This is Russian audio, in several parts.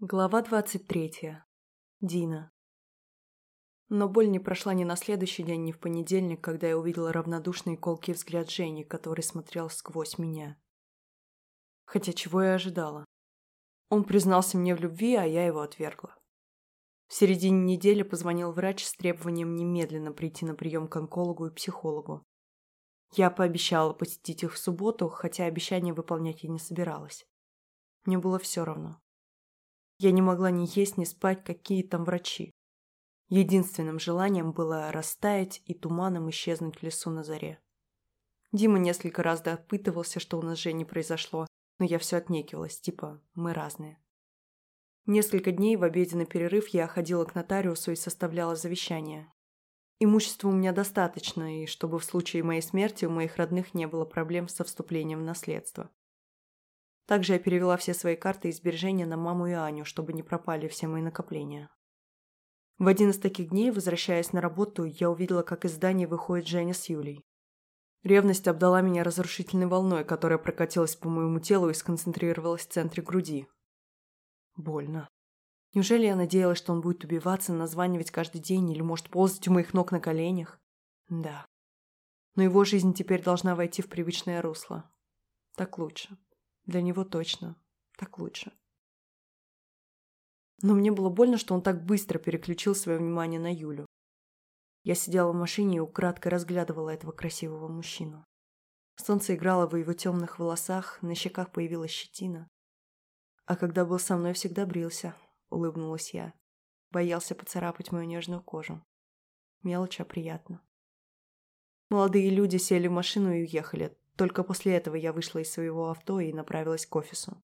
Глава 23. Дина. Но боль не прошла ни на следующий день, ни в понедельник, когда я увидела равнодушный колкий взгляд Жени, который смотрел сквозь меня. Хотя чего я ожидала? Он признался мне в любви, а я его отвергла. В середине недели позвонил врач с требованием немедленно прийти на прием к онкологу и психологу. Я пообещала посетить их в субботу, хотя обещание выполнять я не собиралась. Мне было все равно. Я не могла ни есть, ни спать, какие там врачи. Единственным желанием было растаять и туманом исчезнуть в лесу на заре. Дима несколько раз допытывался, что у нас же не произошло, но я все отнекивалась, типа «мы разные». Несколько дней в обеденный перерыв я ходила к нотариусу и составляла завещание. Имущества у меня достаточно, и чтобы в случае моей смерти у моих родных не было проблем со вступлением в наследство. Также я перевела все свои карты и сбережения на маму и Аню, чтобы не пропали все мои накопления. В один из таких дней, возвращаясь на работу, я увидела, как из здания выходит Женя с Юлей. Ревность обдала меня разрушительной волной, которая прокатилась по моему телу и сконцентрировалась в центре груди. Больно. Неужели я надеялась, что он будет убиваться, названивать каждый день или может ползать у моих ног на коленях? Да. Но его жизнь теперь должна войти в привычное русло. Так лучше. Для него точно. Так лучше. Но мне было больно, что он так быстро переключил свое внимание на Юлю. Я сидела в машине и украдкой разглядывала этого красивого мужчину. Солнце играло в его темных волосах, на щеках появилась щетина. А когда был со мной, всегда брился, улыбнулась я. Боялся поцарапать мою нежную кожу. Мелочь, а приятно. Молодые люди сели в машину и уехали, только после этого я вышла из своего авто и направилась к офису.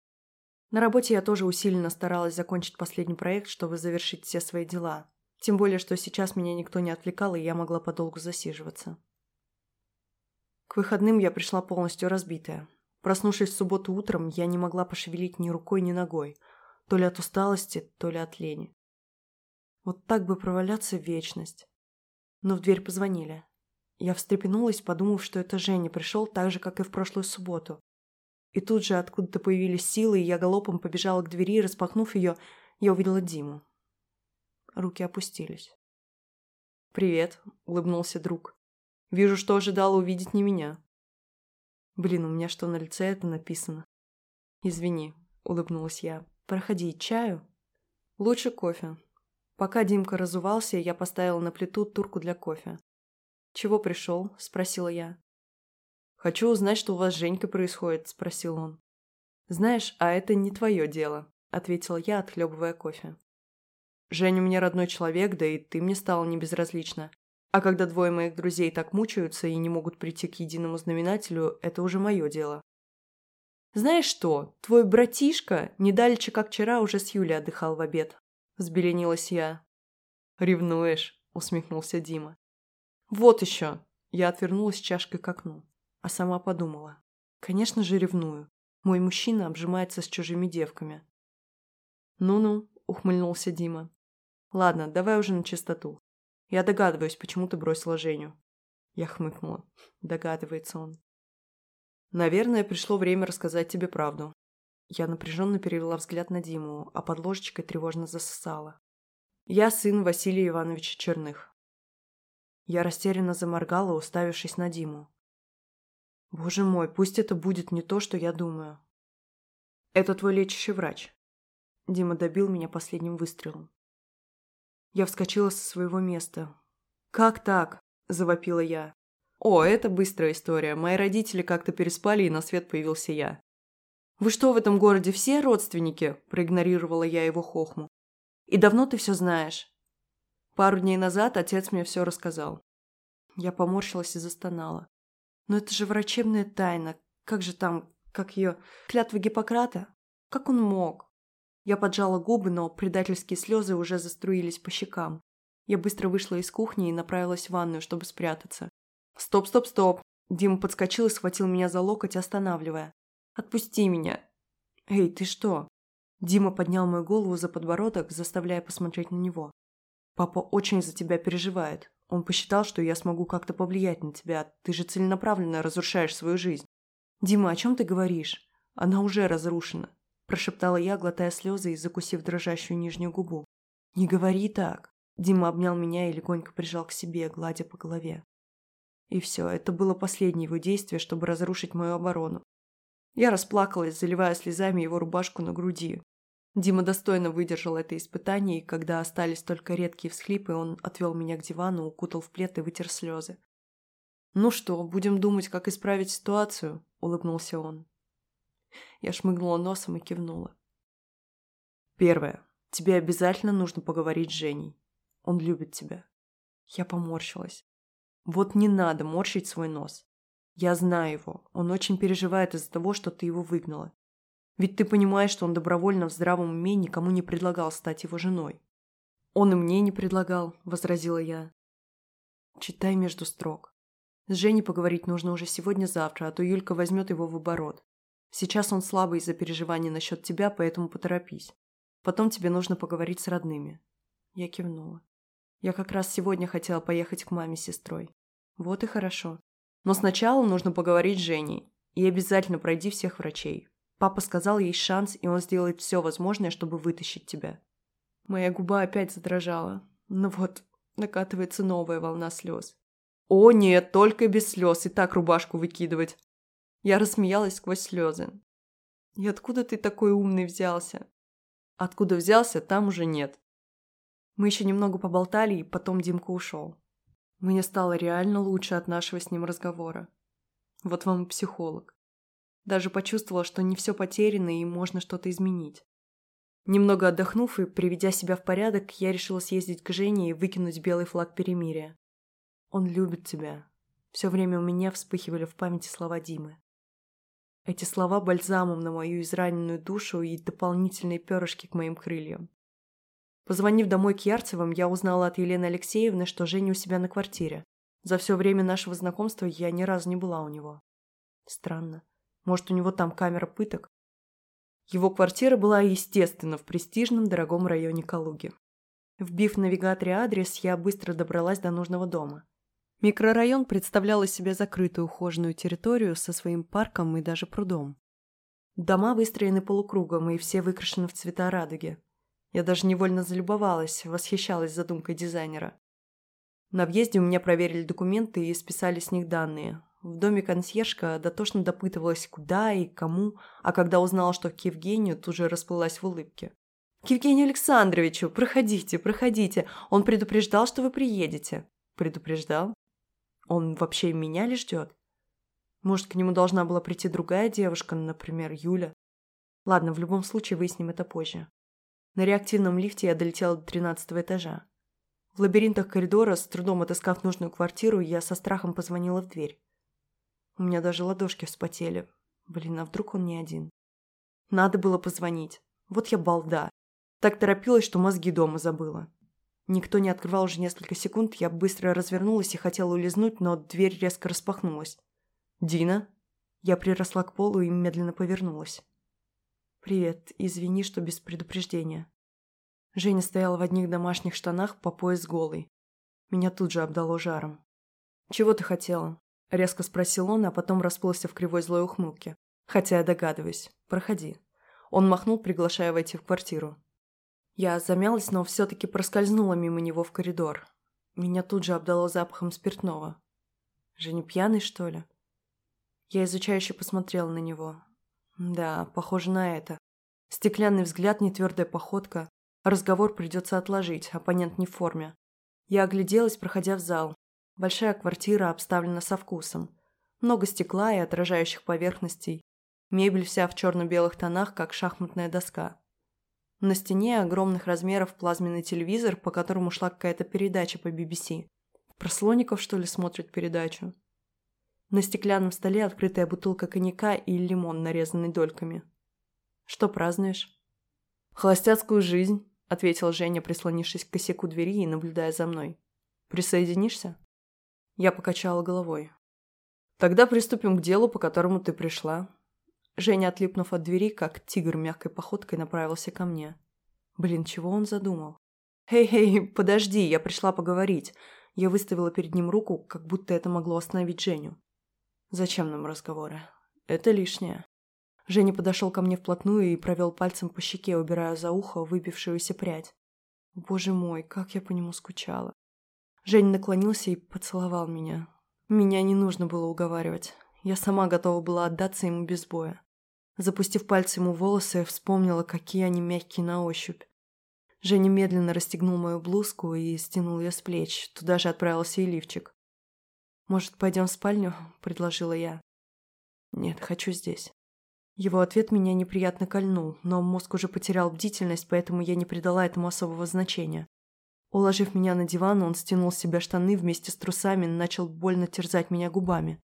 На работе я тоже усиленно старалась закончить последний проект, чтобы завершить все свои дела. Тем более, что сейчас меня никто не отвлекал, и я могла подолгу засиживаться. К выходным я пришла полностью разбитая. Проснувшись в субботу утром, я не могла пошевелить ни рукой, ни ногой. То ли от усталости, то ли от лени. Вот так бы проваляться в вечность. Но в дверь позвонили. Я встрепенулась, подумав, что это Женя пришел так же, как и в прошлую субботу. И тут же откуда-то появились силы, и я галопом побежала к двери, распахнув ее, я увидела Диму. Руки опустились. «Привет», — улыбнулся друг. «Вижу, что ожидала увидеть не меня». «Блин, у меня что, на лице это написано?» «Извини», — улыбнулась я. «Проходи, чаю?» «Лучше кофе». Пока Димка разувался, я поставила на плиту турку для кофе. «Чего пришел?» – спросила я. «Хочу узнать, что у вас с Женькой происходит», – спросил он. «Знаешь, а это не твое дело», – ответила я, отхлебывая кофе. «Женя у меня родной человек, да и ты мне стала небезразлична. А когда двое моих друзей так мучаются и не могут прийти к единому знаменателю, это уже мое дело». «Знаешь что, твой братишка недалече, как вчера, уже с Юлей отдыхал в обед», – взбеленилась я. «Ревнуешь?» – усмехнулся Дима. «Вот еще!» Я отвернулась чашкой к окну, а сама подумала. «Конечно же ревную. Мой мужчина обжимается с чужими девками». «Ну-ну», — ухмыльнулся Дима. «Ладно, давай уже на чистоту. Я догадываюсь, почему ты бросила Женю». Я хмыкнула. Догадывается он. «Наверное, пришло время рассказать тебе правду». Я напряженно перевела взгляд на Диму, а под ложечкой тревожно засосала. «Я сын Василия Ивановича Черных. Я растерянно заморгала, уставившись на Диму. Боже мой, пусть это будет не то, что я думаю. Это твой лечащий врач. Дима добил меня последним выстрелом. Я вскочила со своего места. «Как так?» – завопила я. «О, это быстрая история. Мои родители как-то переспали, и на свет появился я». «Вы что, в этом городе все родственники?» – проигнорировала я его хохму. «И давно ты все знаешь?» Пару дней назад отец мне все рассказал. Я поморщилась и застонала. Но это же врачебная тайна. Как же там, как ее, клятва Гиппократа? Как он мог? Я поджала губы, но предательские слезы уже заструились по щекам. Я быстро вышла из кухни и направилась в ванную, чтобы спрятаться. «Стоп, стоп, стоп!» Дима подскочил и схватил меня за локоть, останавливая. «Отпусти меня!» «Эй, ты что?» Дима поднял мою голову за подбородок, заставляя посмотреть на него. Папа очень за тебя переживает. Он посчитал, что я смогу как-то повлиять на тебя. Ты же целенаправленно разрушаешь свою жизнь. Дима, о чем ты говоришь? Она уже разрушена. прошептала я, глотая слезы и закусив дрожащую нижнюю губу. «Не говори так!» Дима обнял меня и легонько прижал к себе, гладя по голове. И все, это было последнее его действие, чтобы разрушить мою оборону. Я расплакалась, заливая слезами его рубашку на груди. Дима достойно выдержал это испытание, и когда остались только редкие всхлипы, он отвел меня к дивану, укутал в плед и вытер слезы. «Ну что, будем думать, как исправить ситуацию?» – улыбнулся он. Я шмыгнула носом и кивнула. «Первое. Тебе обязательно нужно поговорить с Женей. Он любит тебя». Я поморщилась. Вот не надо морщить свой нос. Я знаю его. Он очень переживает из-за того, что ты его выгнала. Ведь ты понимаешь, что он добровольно в здравом уме никому не предлагал стать его женой. Он и мне не предлагал, возразила я. Читай между строк. С Женей поговорить нужно уже сегодня-завтра, а то Юлька возьмет его в оборот. Сейчас он слабый из-за переживаний насчет тебя, поэтому поторопись. Потом тебе нужно поговорить с родными. Я кивнула. Я как раз сегодня хотела поехать к маме с сестрой. Вот и хорошо. Но сначала нужно поговорить с Женей. И обязательно пройди всех врачей. Папа сказал, есть шанс, и он сделает все возможное, чтобы вытащить тебя. Моя губа опять задрожала. Ну вот, накатывается новая волна слез. О нет, только без слез, и так рубашку выкидывать. Я рассмеялась сквозь слезы. И откуда ты такой умный взялся? Откуда взялся, там уже нет. Мы еще немного поболтали, и потом Димка ушел. Мне стало реально лучше от нашего с ним разговора. Вот вам и психолог. Даже почувствовала, что не все потеряно и можно что-то изменить. Немного отдохнув и приведя себя в порядок, я решила съездить к Жене и выкинуть белый флаг перемирия. «Он любит тебя». Все время у меня вспыхивали в памяти слова Димы. Эти слова бальзамом на мою израненную душу и дополнительные перышки к моим крыльям. Позвонив домой к Ярцевым, я узнала от Елены Алексеевны, что Женя у себя на квартире. За все время нашего знакомства я ни разу не была у него. Странно. Может, у него там камера пыток? Его квартира была, естественно, в престижном дорогом районе Калуги. Вбив в навигаторе адрес, я быстро добралась до нужного дома. Микрорайон представлял из себя закрытую ухоженную территорию со своим парком и даже прудом. Дома выстроены полукругом и все выкрашены в цвета радуги. Я даже невольно залюбовалась, восхищалась задумкой дизайнера. На въезде у меня проверили документы и списали с них данные. В доме консьержка дотошно допытывалась, куда и кому, а когда узнала, что к Евгению, тут же расплылась в улыбке. «К Евгению Александровичу! Проходите, проходите! Он предупреждал, что вы приедете!» «Предупреждал? Он вообще меня ли ждет? Может, к нему должна была прийти другая девушка, например, Юля? Ладно, в любом случае выясним это позже. На реактивном лифте я долетела до тринадцатого этажа. В лабиринтах коридора, с трудом отыскав нужную квартиру, я со страхом позвонила в дверь. У меня даже ладошки вспотели. Блин, а вдруг он не один? Надо было позвонить. Вот я балда. Так торопилась, что мозги дома забыла. Никто не открывал уже несколько секунд, я быстро развернулась и хотела улизнуть, но дверь резко распахнулась. «Дина?» Я приросла к полу и медленно повернулась. «Привет. Извини, что без предупреждения». Женя стояла в одних домашних штанах по пояс голой. Меня тут же обдало жаром. «Чего ты хотела?» – резко спросил он, а потом расплылся в кривой злой ухмылке. «Хотя я догадываюсь. Проходи». Он махнул, приглашая войти в квартиру. Я замялась, но все-таки проскользнула мимо него в коридор. Меня тут же обдало запахом спиртного. «Женя пьяный, что ли?» Я изучающе посмотрела на него. Да, похоже на это. Стеклянный взгляд, нетвердая походка. Разговор придется отложить, оппонент не в форме. Я огляделась, проходя в зал. Большая квартира обставлена со вкусом. Много стекла и отражающих поверхностей. Мебель вся в черно-белых тонах, как шахматная доска. На стене огромных размеров плазменный телевизор, по которому шла какая-то передача по BBC. Про слоников, что ли, смотрят передачу? На стеклянном столе открытая бутылка коньяка и лимон, нарезанный дольками. «Что празднуешь?» «Холостяцкую жизнь», — ответил Женя, прислонившись к косяку двери и наблюдая за мной. «Присоединишься?» Я покачала головой. «Тогда приступим к делу, по которому ты пришла». Женя, отлипнув от двери, как тигр мягкой походкой направился ко мне. Блин, чего он задумал? «Эй-эй, подожди, я пришла поговорить». Я выставила перед ним руку, как будто это могло остановить Женю. Зачем нам разговоры? Это лишнее. Женя подошел ко мне вплотную и провел пальцем по щеке, убирая за ухо выбившуюся прядь. Боже мой, как я по нему скучала. Женя наклонился и поцеловал меня. Меня не нужно было уговаривать. Я сама готова была отдаться ему без боя. Запустив пальцы ему в волосы, вспомнила, какие они мягкие на ощупь. Женя медленно расстегнул мою блузку и стянул ее с плеч. Туда же отправился и лифчик. «Может, пойдем в спальню?» – предложила я. «Нет, хочу здесь». Его ответ меня неприятно кольнул, но мозг уже потерял бдительность, поэтому я не придала этому особого значения. Уложив меня на диван, он стянул с себя штаны вместе с трусами и начал больно терзать меня губами.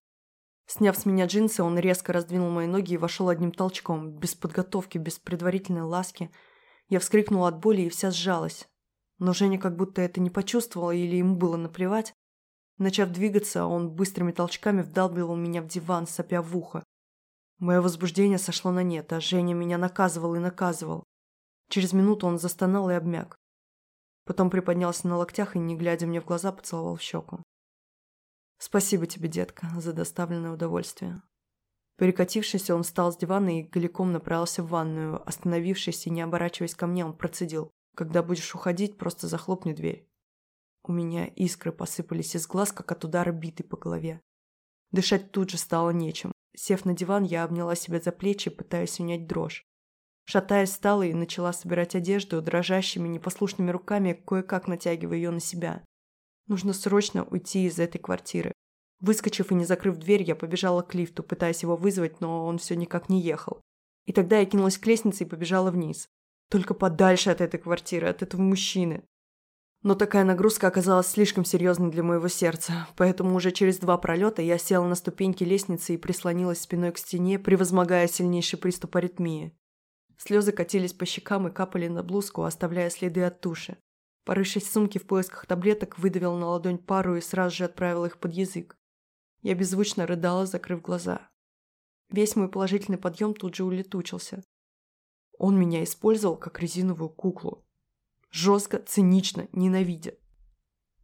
Сняв с меня джинсы, он резко раздвинул мои ноги и вошел одним толчком, без подготовки, без предварительной ласки – я вскрикнула от боли и вся сжалась. Но Женя как будто это не почувствовала или ему было наплевать. Начав двигаться, он быстрыми толчками вдалбливал меня в диван, сопя в ухо. Мое возбуждение сошло на нет, а Женя меня наказывал и наказывал. Через минуту он застонал и обмяк. Потом приподнялся на локтях и, не глядя мне в глаза, поцеловал в щеку. «Спасибо тебе, детка, за доставленное удовольствие. Перекатившись, он встал с дивана и голиком направился в ванную. Остановившись и не оборачиваясь ко мне, он процедил. «Когда будешь уходить, просто захлопни дверь». У меня искры посыпались из глаз, как от удара битой по голове. Дышать тут же стало нечем. Сев на диван, я обняла себя за плечи, пытаясь унять дрожь. Шатаясь, встала и начала собирать одежду, дрожащими, непослушными руками, кое-как натягивая ее на себя. Нужно срочно уйти из этой квартиры. Выскочив и не закрыв дверь, я побежала к лифту, пытаясь его вызвать, но он все никак не ехал. И тогда я кинулась к лестнице и побежала вниз. Только подальше от этой квартиры, от этого мужчины. Но такая нагрузка оказалась слишком серьезной для моего сердца, поэтому уже через два пролета я села на ступеньки лестницы и прислонилась спиной к стене, превозмогая сильнейший приступ аритмии. Слезы катились по щекам и капали на блузку, оставляя следы от туши. Порывшись в сумке в поисках таблеток, выдавил на ладонь пару и сразу же отправил их под язык. Я беззвучно рыдала, закрыв глаза. Весь мой положительный подъем тут же улетучился. Он меня использовал как резиновую куклу. Жестко, цинично, ненавидя.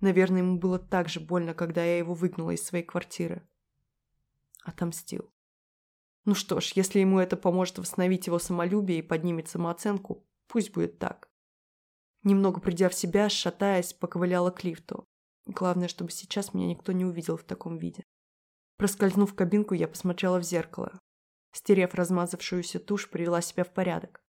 Наверное, ему было так же больно, когда я его выгнала из своей квартиры. Отомстил. Ну что ж, если ему это поможет восстановить его самолюбие и поднимет самооценку, пусть будет так. Немного придя в себя, шатаясь, поковыляла к лифту. Главное, чтобы сейчас меня никто не увидел в таком виде. Проскользнув в кабинку, я посмотрела в зеркало. Стерев размазавшуюся тушь, привела себя в порядок.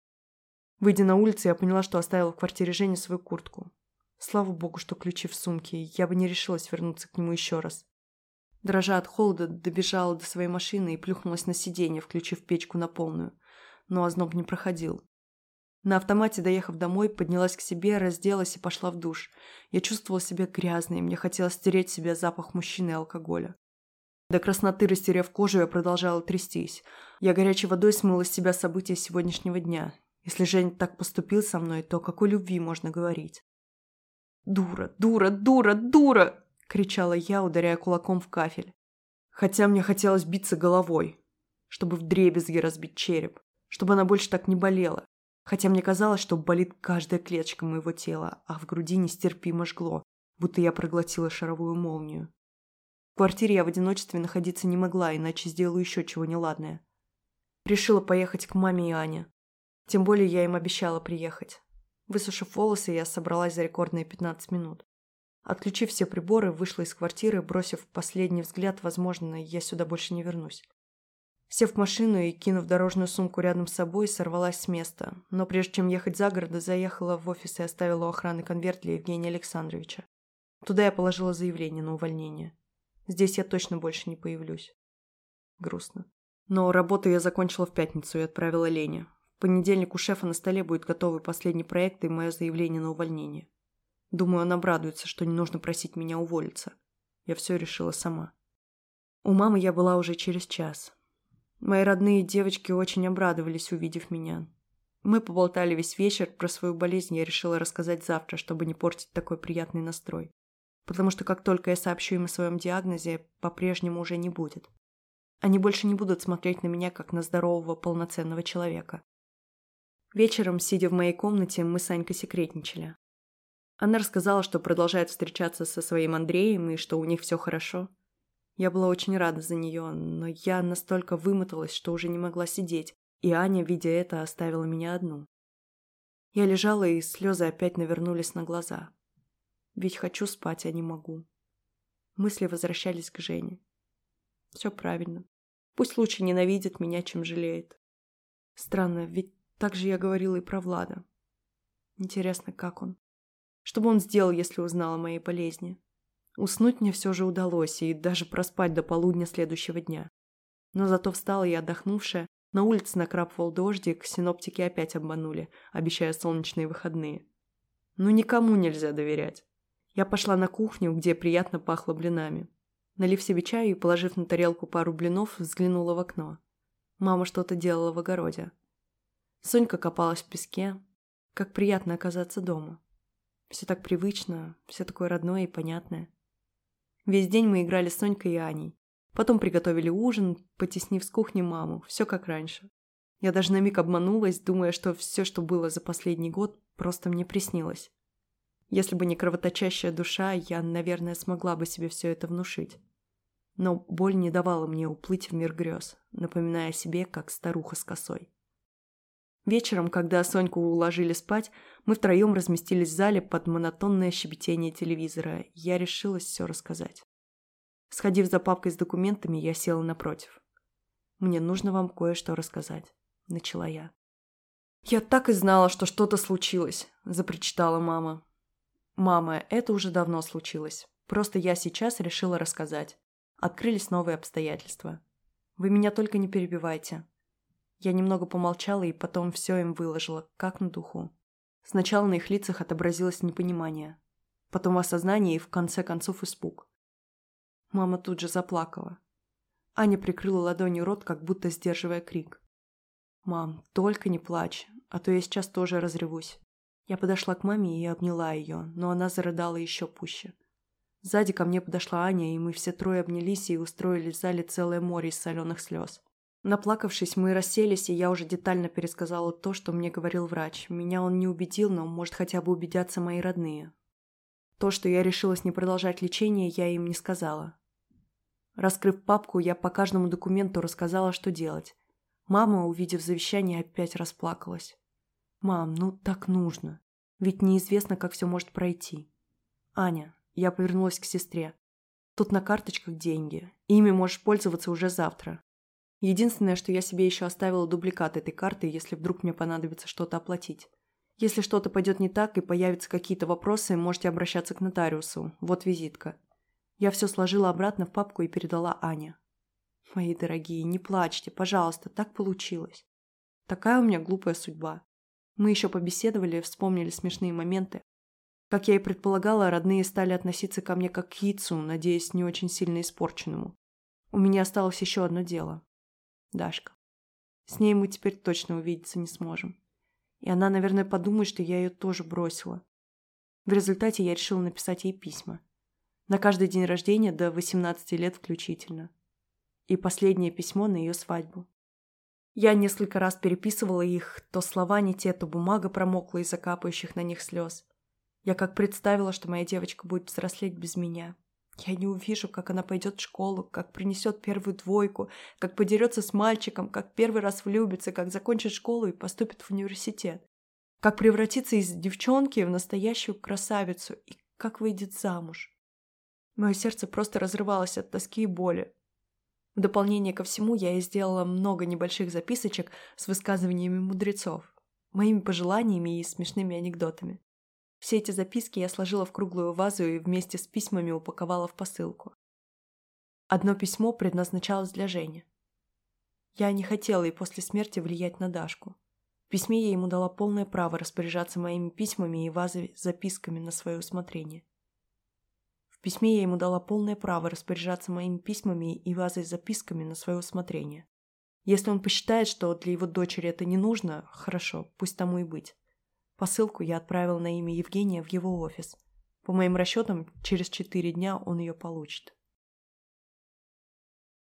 Выйдя на улицу, я поняла, что оставила в квартире Жени свою куртку. Слава богу, что ключи в сумке, я бы не решилась вернуться к нему еще раз. Дрожа от холода, добежала до своей машины и плюхнулась на сиденье, включив печку на полную. Но озноб не проходил. На автомате, доехав домой, поднялась к себе, разделась и пошла в душ. Я чувствовала себя грязной, мне хотелось стереть себе запах мужчины и алкоголя. До красноты растеряв кожу, я продолжала трястись. Я горячей водой смыла с себя события сегодняшнего дня. Если Жень так поступил со мной, то о какой любви можно говорить? «Дура, дура, дура, дура!» – кричала я, ударяя кулаком в кафель. Хотя мне хотелось биться головой, чтобы вдребезги разбить череп, чтобы она больше так не болела. Хотя мне казалось, что болит каждая клеточка моего тела, а в груди нестерпимо жгло, будто я проглотила шаровую молнию. В квартире я в одиночестве находиться не могла, иначе сделаю еще чего неладное. Решила поехать к маме и Ане. Тем более я им обещала приехать. Высушив волосы, я собралась за рекордные 15 минут. Отключив все приборы, вышла из квартиры, бросив последний взгляд, возможно, я сюда больше не вернусь. Сев в машину и кинув дорожную сумку рядом с собой, сорвалась с места. Но прежде чем ехать за город, заехала в офис и оставила у охраны конверт для Евгения Александровича. Туда я положила заявление на увольнение. Здесь я точно больше не появлюсь. Грустно. Но работу я закончила в пятницу и отправила Лене. В понедельник у шефа на столе будет готовый последний проект и мое заявление на увольнение. Думаю, он обрадуется, что не нужно просить меня уволиться. Я все решила сама. У мамы я была уже через час. Мои родные девочки очень обрадовались, увидев меня. Мы поболтали весь вечер, про свою болезнь я решила рассказать завтра, чтобы не портить такой приятный настрой потому что как только я сообщу им о своем диагнозе, по-прежнему уже не будет. Они больше не будут смотреть на меня, как на здорового, полноценного человека. Вечером, сидя в моей комнате, мы с Анькой секретничали. Она рассказала, что продолжает встречаться со своим Андреем и что у них все хорошо. Я была очень рада за нее, но я настолько вымоталась, что уже не могла сидеть, И Аня, видя это, оставила меня одну. Я лежала, и слезы опять навернулись на глаза. Ведь хочу спать, а не могу. Мысли возвращались к Жене. Все правильно. Пусть лучше ненавидит меня, чем жалеет. Странно, ведь так же я говорила и про Влада. Интересно, как он? Что бы он сделал, если узнал о моей болезни? Уснуть мне все же удалось, и даже проспать до полудня следующего дня. Но зато встала я отдохнувшая, на улице накрапывал дождик, синоптики опять обманули, обещая солнечные выходные. Ну никому нельзя доверять. Я пошла на кухню, где приятно пахло блинами. Налив себе чаю и положив на тарелку пару блинов, взглянула в окно. Мама что-то делала в огороде. Сонька копалась в песке. Как приятно оказаться дома. Все так привычно, все такое родное и понятное. Весь день мы играли с Сонькой и Аней. Потом приготовили ужин, потеснив с кухни маму. Все как раньше. Я даже на миг обманулась, думая, что все, что было за последний год, просто мне приснилось. Если бы не кровоточащая душа, я, наверное, смогла бы себе все это внушить. Но боль не давала мне уплыть в мир грез, напоминая себе, как старуха с косой. Вечером, когда Соньку уложили спать, мы втроем разместились в зале под монотонное щебетение телевизора. Я решилась все рассказать. Сходив за папкой с документами, я села напротив. «Мне нужно вам кое-что рассказать», — начала я. «Я так и знала, что что-то случилось», — запричитала мама. «Мама, это уже давно случилось. Просто я сейчас решила рассказать. Открылись новые обстоятельства. Вы меня только не перебивайте. Я немного помолчала и потом все им выложила, как на духу. Сначала на их лицах отобразилось непонимание, потом осознание и в конце концов испуг. Мама тут же заплакала. Аня прикрыла ладонью рот, как будто сдерживая крик. «Мам, только не плачь, а то я сейчас тоже разревусь». Я подошла к маме и обняла ее, но она зарыдала еще пуще. Сзади ко мне подошла Аня, и мы все трое обнялись и устроили в зале целое море из соленых слез. Наплакавшись, мы расселись, и я уже детально пересказала то, что мне говорил врач. Меня он не убедил, но может хотя бы убедятся мои родные. То, что я решилась не продолжать лечение, я им не сказала. Раскрыв папку, я по каждому документу рассказала, что делать. Мама, увидев завещание, опять расплакалась. «Мам, ну так нужно. Ведь неизвестно, как все может пройти». «Аня», я повернулась к сестре. «Тут на карточках деньги. Ими можешь пользоваться уже завтра. Единственное, что я себе еще оставила дубликат этой карты, если вдруг мне понадобится что-то оплатить. Если что-то пойдет не так и появятся какие-то вопросы, можете обращаться к нотариусу. Вот визитка. Я все сложила обратно в папку и передала Ане. Мои дорогие, не плачьте, пожалуйста, так получилось. Такая у меня глупая судьба. Мы еще побеседовали, вспомнили смешные моменты. Как я и предполагала, родные стали относиться ко мне как к яйцу, надеясь, не очень сильно испорченному. У меня осталось еще одно дело. Дашка. С ней мы теперь точно увидеться не сможем. И она, наверное, подумает, что я ее тоже бросила. В результате я решила написать ей письма. На каждый день рождения до 18 лет включительно. И последнее письмо на ее свадьбу. Я несколько раз переписывала их, то слова не те, то бумага промокла из закапающих на них слез. Я как представила, что моя девочка будет взрослеть без меня. Я не увижу, как она пойдет в школу, как принесет первую двойку, как подерется с мальчиком, как первый раз влюбится, как закончит школу и поступит в университет. Как превратится из девчонки в настоящую красавицу и как выйдет замуж. Мое сердце просто разрывалось от тоски и боли. В дополнение ко всему я и сделала много небольших записочек с высказываниями мудрецов, моими пожеланиями и смешными анекдотами. Все эти записки я сложила в круглую вазу и вместе с письмами упаковала в посылку. Одно письмо предназначалось для Жени. Я не хотела и после смерти влиять на Дашку. В письме я ему дала полное право распоряжаться моими письмами и вазой записками на свое усмотрение. В письме я ему дала полное право распоряжаться моими письмами и вазой записками на свое усмотрение. Если он посчитает, что для его дочери это не нужно, хорошо, пусть тому и быть. Посылку я отправил на имя Евгения в его офис. По моим расчетам, через четыре дня он ее получит.